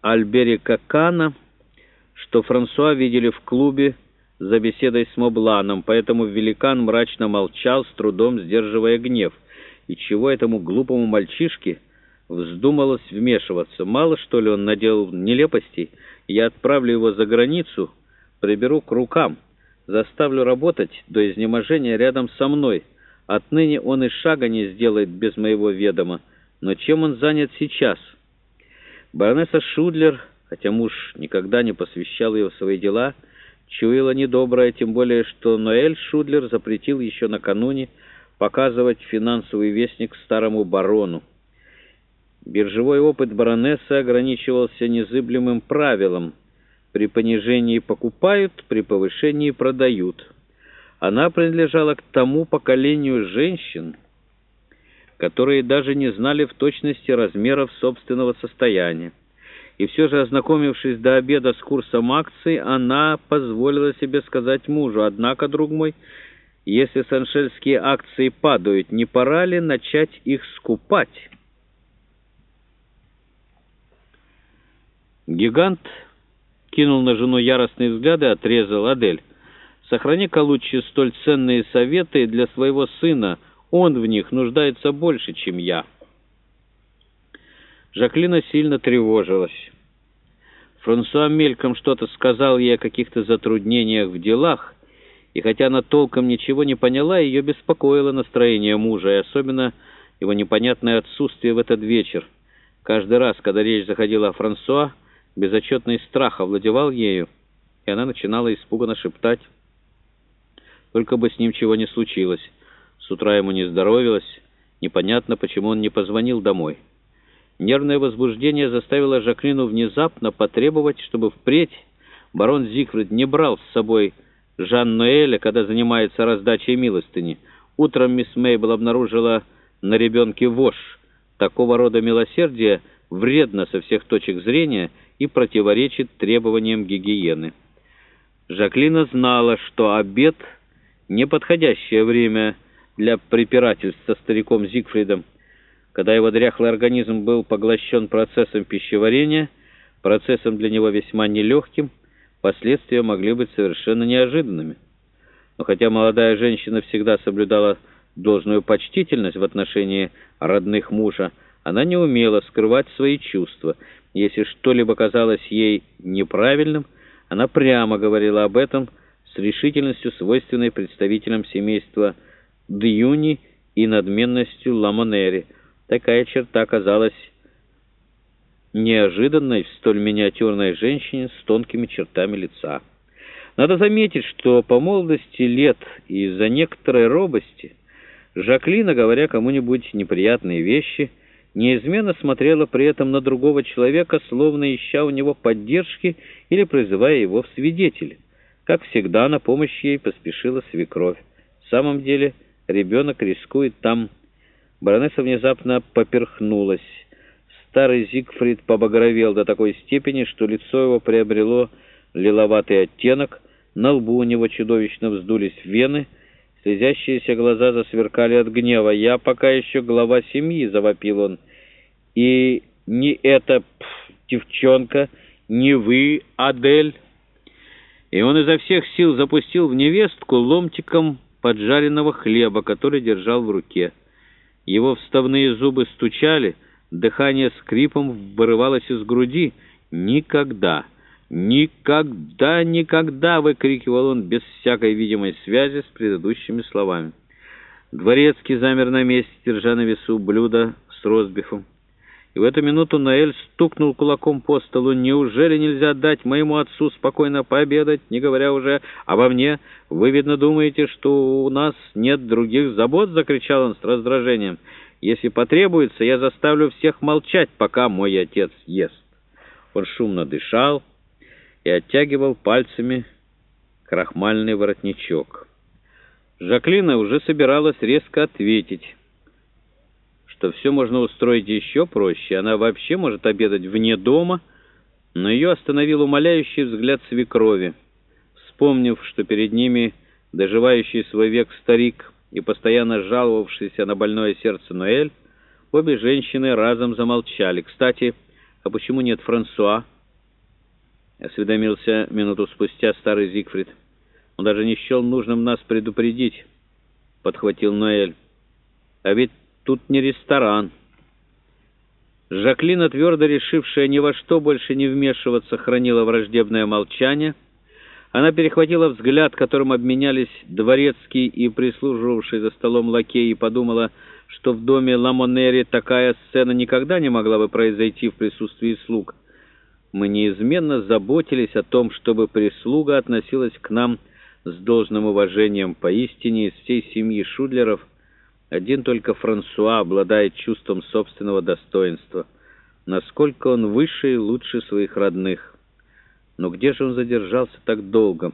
Альберика Кана, что Франсуа видели в клубе за беседой с Мобланом, поэтому великан мрачно молчал, с трудом сдерживая гнев. И чего этому глупому мальчишке вздумалось вмешиваться? Мало, что ли, он наделал нелепостей? Я отправлю его за границу, приберу к рукам, заставлю работать до изнеможения рядом со мной. Отныне он и шага не сделает без моего ведома. Но чем он занят сейчас?» Баронесса Шудлер, хотя муж никогда не посвящал ее в свои дела, чуяла недоброе, тем более, что Ноэль Шудлер запретил еще накануне показывать финансовый вестник старому барону. Биржевой опыт баронессы ограничивался незыблемым правилом «при понижении покупают, при повышении продают». Она принадлежала к тому поколению женщин, которые даже не знали в точности размеров собственного состояния. И все же, ознакомившись до обеда с курсом акций, она позволила себе сказать мужу, «Однако, друг мой, если саншельские акции падают, не пора ли начать их скупать?» Гигант кинул на жену яростные взгляды и отрезал Адель. «Сохрани-ка лучше столь ценные советы для своего сына», он в них нуждается больше, чем я. Жаклина сильно тревожилась. Франсуа мельком что-то сказал ей о каких-то затруднениях в делах, и хотя она толком ничего не поняла, ее беспокоило настроение мужа, и особенно его непонятное отсутствие в этот вечер. Каждый раз, когда речь заходила о Франсуа, безотчетный страх овладевал ею, и она начинала испуганно шептать, «Только бы с ним чего не случилось». С утра ему не здоровилось, непонятно, почему он не позвонил домой. Нервное возбуждение заставило Жаклину внезапно потребовать, чтобы впредь барон Зигфрид не брал с собой Жан-Ноэля, когда занимается раздачей милостыни. Утром мисс Мейбл обнаружила на ребенке вошь. Такого рода милосердие вредно со всех точек зрения и противоречит требованиям гигиены. Жаклина знала, что обед — неподходящее время — для препирательств со стариком Зигфридом. Когда его дряхлый организм был поглощен процессом пищеварения, процессом для него весьма нелегким, последствия могли быть совершенно неожиданными. Но хотя молодая женщина всегда соблюдала должную почтительность в отношении родных мужа, она не умела скрывать свои чувства. Если что-либо казалось ей неправильным, она прямо говорила об этом с решительностью, свойственной представителям семейства Зигфрида. Дьюни и надменностью Ламонери. Такая черта казалась неожиданной в столь миниатюрной женщине с тонкими чертами лица. Надо заметить, что по молодости лет и из-за некоторой робости Жаклина, говоря кому-нибудь неприятные вещи, неизменно смотрела при этом на другого человека, словно ища у него поддержки или призывая его в свидетели. Как всегда, на помощь ей поспешила свекровь. В самом деле ребенок рискует там. Баронесса внезапно поперхнулась. Старый Зигфрид побагровел до такой степени, что лицо его приобрело лиловатый оттенок, на лбу у него чудовищно вздулись вены, слезящиеся глаза засверкали от гнева. «Я пока еще глава семьи», — завопил он. «И не эта пф, девчонка, не вы, Адель». И он изо всех сил запустил в невестку ломтиком поджаренного хлеба, который держал в руке. Его вставные зубы стучали, дыхание скрипом вырывалось из груди. «Никогда, никогда, никогда!» — выкрикивал он без всякой видимой связи с предыдущими словами. Дворецкий замер на месте, держа на весу блюдо с ростбифом. И в эту минуту Наэль стукнул кулаком по столу. «Неужели нельзя дать моему отцу спокойно пообедать, не говоря уже обо мне? Вы, видно, думаете, что у нас нет других забот?» — закричал он с раздражением. «Если потребуется, я заставлю всех молчать, пока мой отец ест». Он шумно дышал и оттягивал пальцами крахмальный воротничок. Жаклина уже собиралась резко ответить что все можно устроить еще проще. Она вообще может обедать вне дома, но ее остановил умоляющий взгляд свекрови. Вспомнив, что перед ними доживающий свой век старик и постоянно жаловавшийся на больное сердце Ноэль, обе женщины разом замолчали. Кстати, «А почему нет Франсуа?» — осведомился минуту спустя старый Зигфрид. «Он даже не счел нужным нас предупредить», — подхватил Ноэль. «А ведь тут не ресторан». Жаклина, твердо решившая ни во что больше не вмешиваться, хранила враждебное молчание. Она перехватила взгляд, которым обменялись дворецкий и прислуживавший за столом лакей, и подумала, что в доме Ламонери такая сцена никогда не могла бы произойти в присутствии слуг. Мы неизменно заботились о том, чтобы прислуга относилась к нам с должным уважением. Поистине из всей семьи Шудлеров один только Франсуа обладает чувством собственного достоинства. Насколько он выше и лучше своих родных. Но где же он задержался так долго?»